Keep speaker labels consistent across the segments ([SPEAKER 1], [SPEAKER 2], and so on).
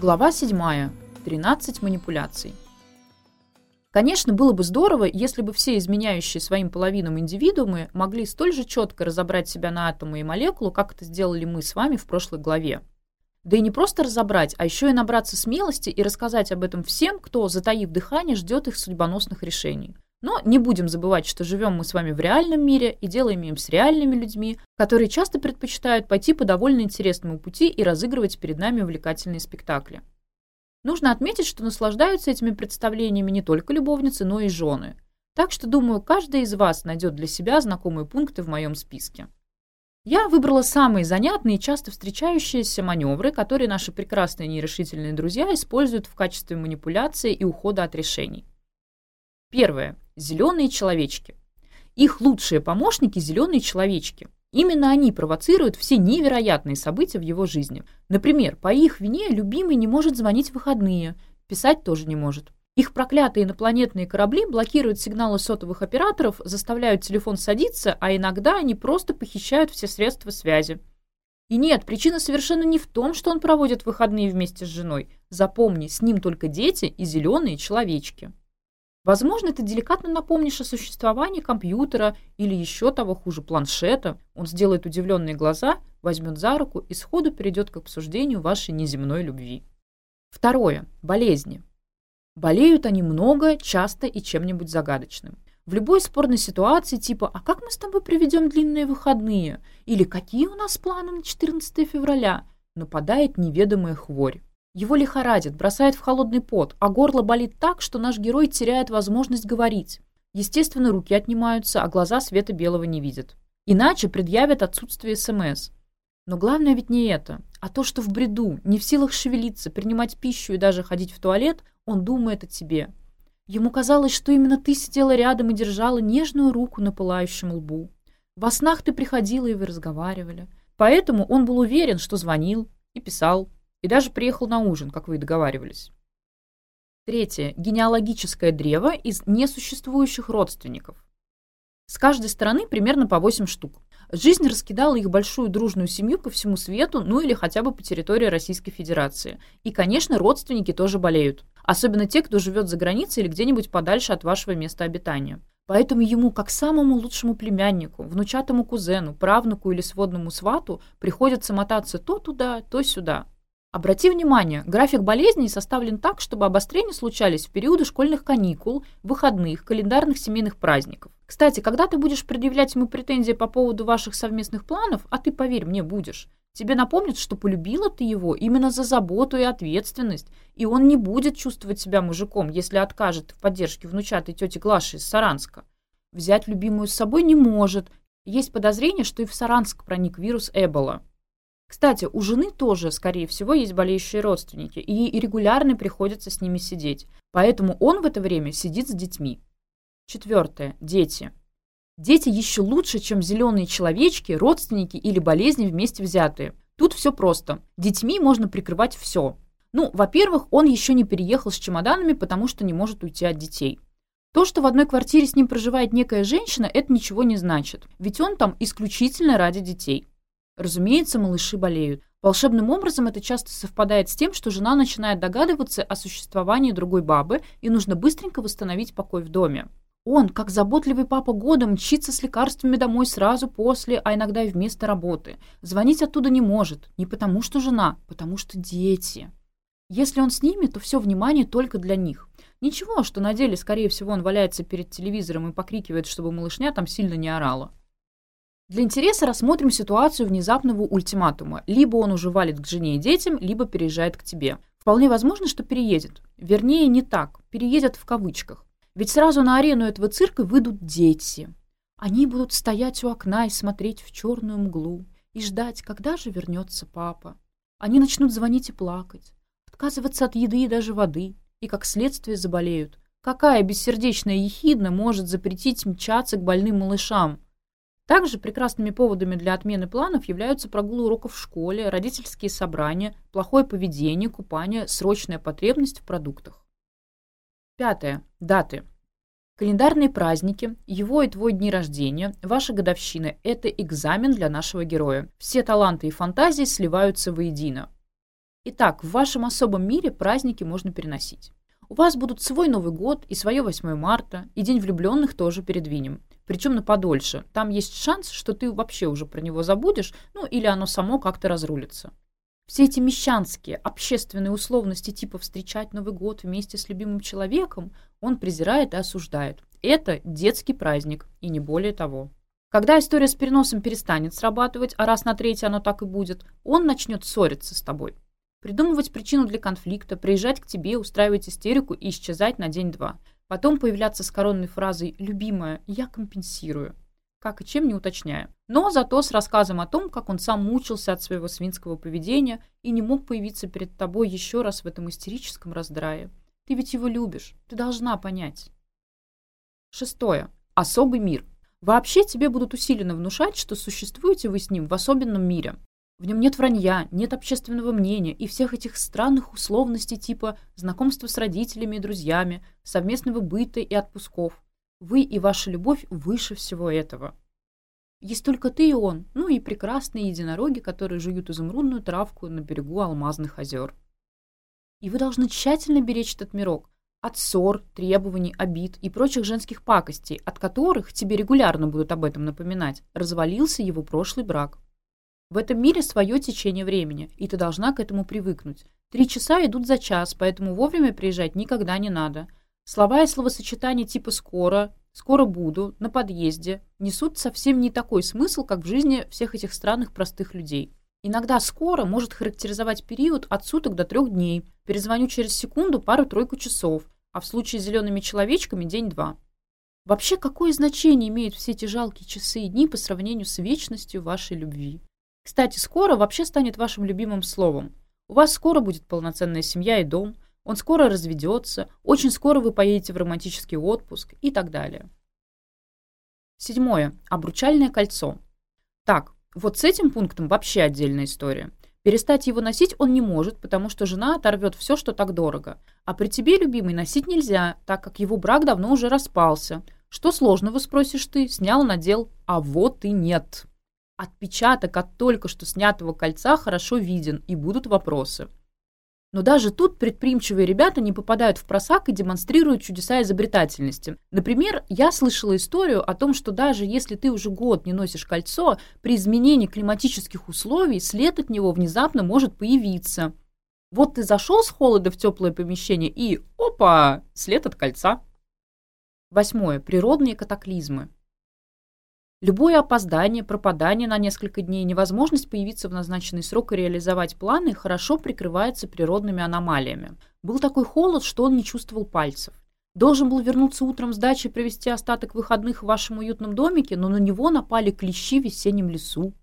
[SPEAKER 1] Глава 7. 13 манипуляций. Конечно, было бы здорово, если бы все изменяющие своим половинам индивидуумы могли столь же четко разобрать себя на атомы и молекулу, как это сделали мы с вами в прошлой главе. Да и не просто разобрать, а еще и набраться смелости и рассказать об этом всем, кто, затаив дыхание, ждет их судьбоносных решений. Но не будем забывать, что живем мы с вами в реальном мире и дело имеем с реальными людьми, которые часто предпочитают пойти по довольно интересному пути и разыгрывать перед нами увлекательные спектакли. Нужно отметить, что наслаждаются этими представлениями не только любовницы, но и жены. Так что, думаю, каждый из вас найдет для себя знакомые пункты в моем списке. Я выбрала самые занятные и часто встречающиеся маневры, которые наши прекрасные нерешительные Первое. Зеленые человечки. Их лучшие помощники – зеленые человечки. Именно они провоцируют все невероятные события в его жизни. Например, по их вине любимый не может звонить в выходные, писать тоже не может. Их проклятые инопланетные корабли блокируют сигналы сотовых операторов, заставляют телефон садиться, а иногда они просто похищают все средства связи. И нет, причина совершенно не в том, что он проводит выходные вместе с женой. Запомни, с ним только дети и зеленые человечки. Возможно, это деликатно напомнишь о существовании компьютера или еще того хуже планшета. Он сделает удивленные глаза, возьмет за руку и сходу перейдет к обсуждению вашей неземной любви. Второе. Болезни. Болеют они много, часто и чем-нибудь загадочным. В любой спорной ситуации типа «А как мы с тобой приведем длинные выходные?» или «Какие у нас планы на 14 февраля?» нападает неведомая хворь. Его лихорадит, бросает в холодный пот, а горло болит так, что наш герой теряет возможность говорить. Естественно, руки отнимаются, а глаза света белого не видят. Иначе предъявят отсутствие СМС. Но главное ведь не это, а то, что в бреду, не в силах шевелиться, принимать пищу и даже ходить в туалет, он думает о тебе. Ему казалось, что именно ты сидела рядом и держала нежную руку на пылающем лбу. Во снах ты приходила, и вы разговаривали. Поэтому он был уверен, что звонил и писал, и даже приехал на ужин, как вы и договаривались. Третье. Генеалогическое древо из несуществующих родственников. С каждой стороны примерно по 8 штук. Жизнь раскидала их большую дружную семью по всему свету, ну или хотя бы по территории Российской Федерации. И, конечно, родственники тоже болеют. Особенно те, кто живет за границей или где-нибудь подальше от вашего места обитания. Поэтому ему, как самому лучшему племяннику, внучатому кузену, правнуку или сводному свату, приходится мотаться то туда, то сюда. Обрати внимание, график болезней составлен так, чтобы обострения случались в периоды школьных каникул, выходных, календарных семейных праздников. Кстати, когда ты будешь предъявлять ему претензии по поводу ваших совместных планов, а ты, поверь мне, будешь, тебе напомнят, что полюбила ты его именно за заботу и ответственность, и он не будет чувствовать себя мужиком, если откажет в поддержке внучатой тети Глаши из Саранска. Взять любимую с собой не может. Есть подозрение, что и в Саранск проник вирус Эбола. Кстати, у жены тоже, скорее всего, есть болеющие родственники, и регулярно приходится с ними сидеть. Поэтому он в это время сидит с детьми. Четвертое. Дети. Дети еще лучше, чем зеленые человечки, родственники или болезни вместе взятые. Тут все просто. Детьми можно прикрывать все. Ну, во-первых, он еще не переехал с чемоданами, потому что не может уйти от детей. То, что в одной квартире с ним проживает некая женщина, это ничего не значит, ведь он там исключительно ради детей разумеется, малыши болеют. Волшебным образом это часто совпадает с тем, что жена начинает догадываться о существовании другой бабы и нужно быстренько восстановить покой в доме. Он, как заботливый папа года, мчится с лекарствами домой сразу после, а иногда и вместо работы. Звонить оттуда не может. Не потому что жена, потому что дети. Если он с ними, то все внимание только для них. Ничего, что на деле, скорее всего, он валяется перед телевизором и покрикивает, чтобы малышня там сильно не орала. Для интереса рассмотрим ситуацию внезапного ультиматума. Либо он уже валит к жене и детям, либо переезжает к тебе. Вполне возможно, что переедет. Вернее, не так. Переедет в кавычках. Ведь сразу на арену этого цирка выйдут дети. Они будут стоять у окна и смотреть в черную мглу. И ждать, когда же вернется папа. Они начнут звонить и плакать. Отказываться от еды и даже воды. И, как следствие, заболеют. Какая бессердечная ехидна может запретить мчаться к больным малышам? Также прекрасными поводами для отмены планов являются прогулы уроков в школе, родительские собрания, плохое поведение, купание, срочная потребность в продуктах. Пятое. Даты. Календарные праздники, его и твой дни рождения, ваша годовщина – это экзамен для нашего героя. Все таланты и фантазии сливаются воедино. Итак, в вашем особом мире праздники можно переносить. У вас будут свой Новый год и свое 8 марта, и День влюбленных тоже передвинем причем на подольше. Там есть шанс, что ты вообще уже про него забудешь, ну или оно само как-то разрулится. Все эти мещанские, общественные условности типа встречать Новый год вместе с любимым человеком он презирает и осуждает. Это детский праздник, и не более того. Когда история с переносом перестанет срабатывать, а раз на третье оно так и будет, он начнет ссориться с тобой. Придумывать причину для конфликта, приезжать к тебе, устраивать истерику и исчезать на день-два – Потом появляться с коронной фразой «любимая, я компенсирую», как и чем не уточняя. Но зато с рассказом о том, как он сам мучился от своего свинского поведения и не мог появиться перед тобой еще раз в этом истерическом раздрае. Ты ведь его любишь, ты должна понять. Шестое. Особый мир. Вообще тебе будут усиленно внушать, что существуете вы с ним в особенном мире. В нем нет вранья, нет общественного мнения и всех этих странных условностей типа знакомства с родителями и друзьями, совместного быта и отпусков. Вы и ваша любовь выше всего этого. Есть только ты и он, ну и прекрасные единороги, которые жуют изумрудную травку на берегу алмазных озер. И вы должны тщательно беречь этот мирок от ссор, требований, обид и прочих женских пакостей, от которых тебе регулярно будут об этом напоминать, развалился его прошлый брак. В этом мире свое течение времени, и ты должна к этому привыкнуть. Три часа идут за час, поэтому вовремя приезжать никогда не надо. Слова и словосочетания типа «скоро», «скоро буду», «на подъезде» несут совсем не такой смысл, как в жизни всех этих странных простых людей. Иногда «скоро» может характеризовать период от суток до трех дней. Перезвоню через секунду пару-тройку часов, а в случае с зелеными человечками день-два. Вообще, какое значение имеют все эти жалкие часы и дни по сравнению с вечностью вашей любви? Кстати, скоро вообще станет вашим любимым словом. У вас скоро будет полноценная семья и дом, он скоро разведется, очень скоро вы поедете в романтический отпуск и так далее. Седьмое. Обручальное кольцо. Так, вот с этим пунктом вообще отдельная история. Перестать его носить он не может, потому что жена оторвет все, что так дорого. А при тебе, любимый, носить нельзя, так как его брак давно уже распался. Что сложного, спросишь ты, снял, надел, а вот и нет отпечаток от только что снятого кольца хорошо виден, и будут вопросы. Но даже тут предприимчивые ребята не попадают в просак и демонстрируют чудеса изобретательности. Например, я слышала историю о том, что даже если ты уже год не носишь кольцо, при изменении климатических условий след от него внезапно может появиться. Вот ты зашел с холода в теплое помещение и, опа, след от кольца. Восьмое. Природные катаклизмы. Любое опоздание, пропадание на несколько дней, невозможность появиться в назначенный срок и реализовать планы хорошо прикрывается природными аномалиями. Был такой холод, что он не чувствовал пальцев. Должен был вернуться утром с дачи и провести остаток выходных в вашем уютном домике, но на него напали клещи в весеннем лесу.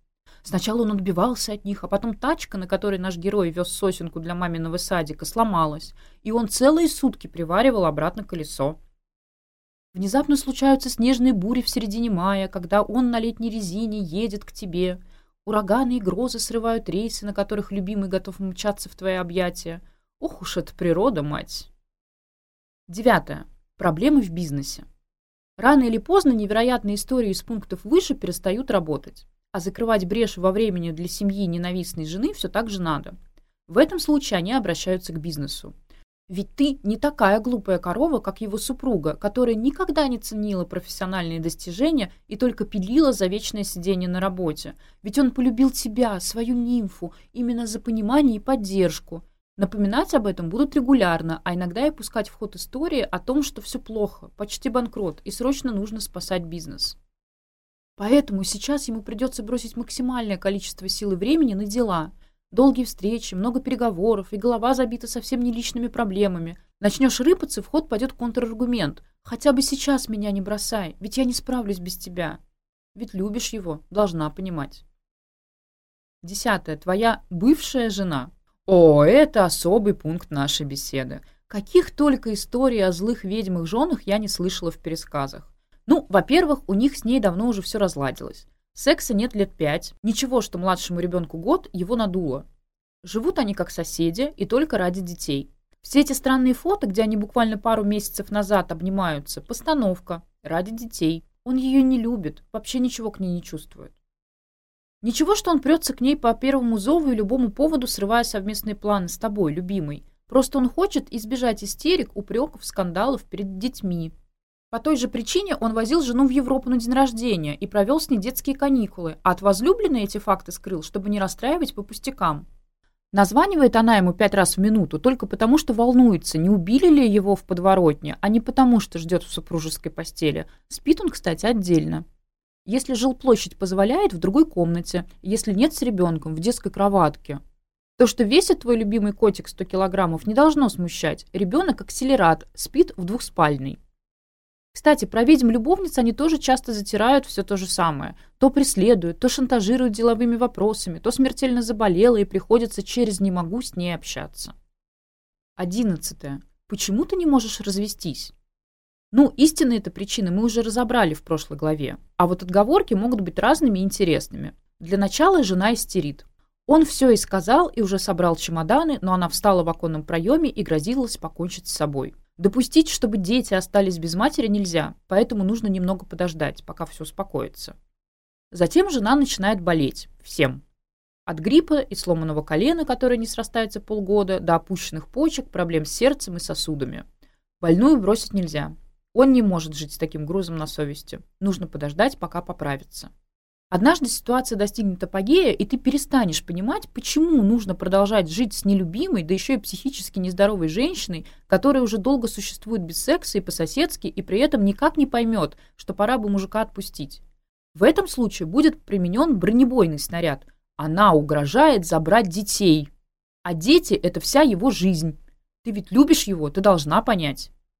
[SPEAKER 1] Сначала он отбивался от них, а потом тачка, на которой наш герой вез сосенку для маминого садика, сломалась, и он целые сутки приваривал обратно колесо. Внезапно случаются снежные бури в середине мая, когда он на летней резине едет к тебе. Ураганы и грозы срывают рейсы, на которых любимый готов мчаться в твои объятия. Ох уж эта природа, мать! Девятое. Проблемы в бизнесе. Рано или поздно невероятные истории из пунктов выше перестают работать, а закрывать брешь во времени для семьи ненавистной жены все так же надо. В этом случае они обращаются к бизнесу. Ведь ты не такая глупая корова, как его супруга, которая никогда не ценила профессиональные достижения и только пилила за вечное сидение на работе. Ведь он полюбил тебя, свою нимфу, именно за понимание и поддержку. Напоминать об этом будут регулярно, а иногда и пускать в ход истории о том, что все плохо, почти банкрот, и срочно нужно спасать бизнес. Поэтому сейчас ему придется бросить максимальное количество сил и времени на дела – Долгие встречи, много переговоров, и голова забита совсем не личными проблемами. Начнешь рыпаться, в ход пойдет контраргумент. Хотя бы сейчас меня не бросай, ведь я не справлюсь без тебя. Ведь любишь его, должна понимать. Десятое. Твоя бывшая жена. О, это особый пункт нашей беседы. Каких только историй о злых ведьмах женах Секса нет лет пять. Ничего, что младшему ребенку год, его надуло. Живут они как соседи и только ради детей. Все эти странные фото, где они буквально пару месяцев назад обнимаются, постановка, ради детей. Он ее не любит, вообще ничего к ней не чувствует. Ничего, что он прется к ней по первому зову и любому поводу, срывая совместные планы с тобой, любимый. Просто он хочет избежать истерик, упреков, скандалов перед детьми, По той же причине он возил жену в Европу на день рождения и провел с ней детские каникулы, а от возлюбленной эти факты скрыл, чтобы не расстраивать по пустякам. Названивает она ему пять раз в минуту только потому, что волнуется, не убили ли его в подворотне, а не потому, что ждет в супружеской постели. Спит он, кстати, отдельно. Если жилплощадь позволяет, в другой комнате, если нет с ребенком, в детской кроватке. То, что весит твой любимый котик 100 килограммов, не должно смущать. Ребенок акселерат, спит в двухспальной. Кстати, про ведьм любовниц они тоже часто затирают все то же самое. То преследуют, то шантажируют деловыми вопросами, то смертельно заболела и приходится через «не могу» с ней общаться. Одиннадцатое. Почему ты не можешь развестись? Ну, истинные это причины мы уже разобрали в прошлой главе. А вот отговорки могут быть разными и интересными. Для начала жена истерит. Он все и сказал, и уже собрал чемоданы, но она встала в оконном проеме и грозилась покончить с собой. Допустить, чтобы дети остались без матери, нельзя, поэтому нужно немного подождать, пока все успокоится. Затем жена начинает болеть. Всем. От гриппа и сломанного колена, которое не срастается полгода, до опущенных почек, проблем с сердцем и сосудами. Больную бросить нельзя. Он не может жить с таким грузом на совести. Нужно подождать, пока поправится. Однажды ситуация достигнет апогея, и ты перестанешь понимать, почему нужно продолжать жить с нелюбимой, да еще и психически нездоровой женщиной, которая уже долго существует без секса и по-соседски, и при этом никак не поймет, что пора бы мужика отпустить. В этом случае будет применен бронебойный снаряд. Она угрожает забрать детей. А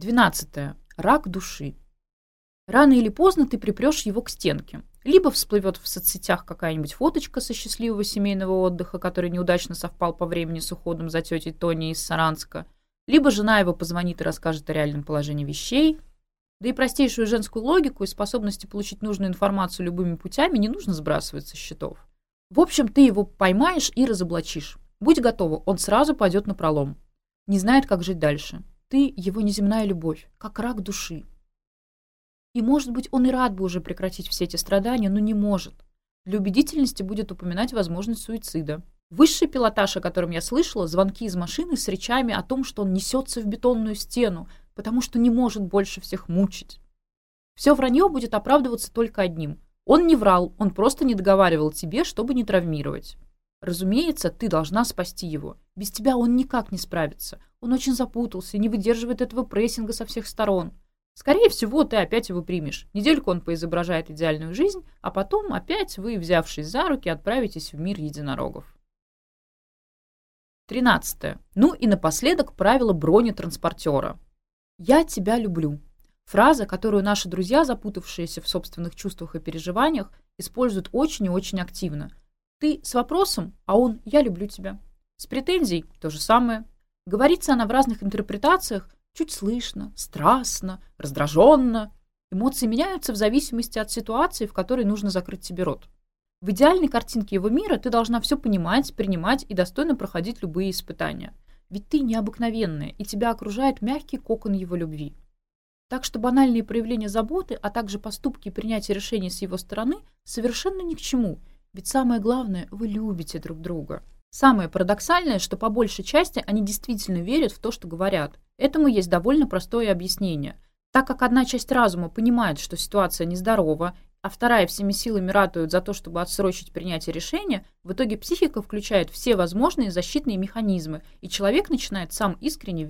[SPEAKER 1] Двенадцатое. Рак души. Рано или поздно ты припрешь его к стенке. Либо всплывет в соцсетях какая-нибудь фоточка со счастливого семейного отдыха, который неудачно совпал по времени с уходом за тетей Тони из Саранска. Либо жена его позвонит и расскажет о реальном положении вещей. Да и простейшую женскую логику и способности получить нужную информацию любыми путями не нужно сбрасывать со счетов. В общем, ты его поймаешь и разоблачишь. Будь готова, он сразу пойдет на пролом. Не знает, как жить дальше. Ты — его неземная любовь, как рак души. И, может быть, он и рад бы уже прекратить все эти страдания, но не может. Для убедительности будет упоминать возможность суицида. Высший пилотаж, о котором я слышала, звонки из машины с речами о том, что он несется в бетонную стену, потому что не может больше всех мучить. Все вранье будет оправдываться только одним. Он не врал, он просто не договаривал тебе, чтобы не травмировать. Разумеется, ты должна спасти его. Без тебя он никак не справится. Он очень запутался и не выдерживает этого прессинга со всех сторон. Скорее всего, ты опять его примешь. Недельку он поизображает идеальную жизнь, а потом опять вы, взявшись за руки, отправитесь в мир единорогов. 13. Ну и напоследок правило бронетранспортера. «Я тебя люблю». Фраза, которую наши друзья, запутавшиеся в собственных чувствах и переживаниях, используют очень и очень активно – Ты с вопросом, а он «я люблю тебя». С претензией то же самое. Говорится она в разных интерпретациях чуть слышно, страстно, раздраженно. Эмоции меняются в зависимости от ситуации, в которой нужно закрыть себе рот. В идеальной картинке его мира ты должна все понимать, принимать и достойно проходить любые испытания. Ведь ты необыкновенная, и тебя окружает мягкий кокон его любви. Так что банальные проявления заботы, а также поступки и принятие решений с его стороны совершенно ни к чему – ведь самое главное, вы любите друг друга. Самое парадоксальное, что по большей части они действительно верят в то, что говорят. Этому есть довольно простое объяснение. Так как одна часть разума понимает, что ситуация нездорова, а вторая всеми силами ратует за то, чтобы отсрочить принятие решения, в итоге психика включает все возможные защитные механизмы, и человек начинает сам искренне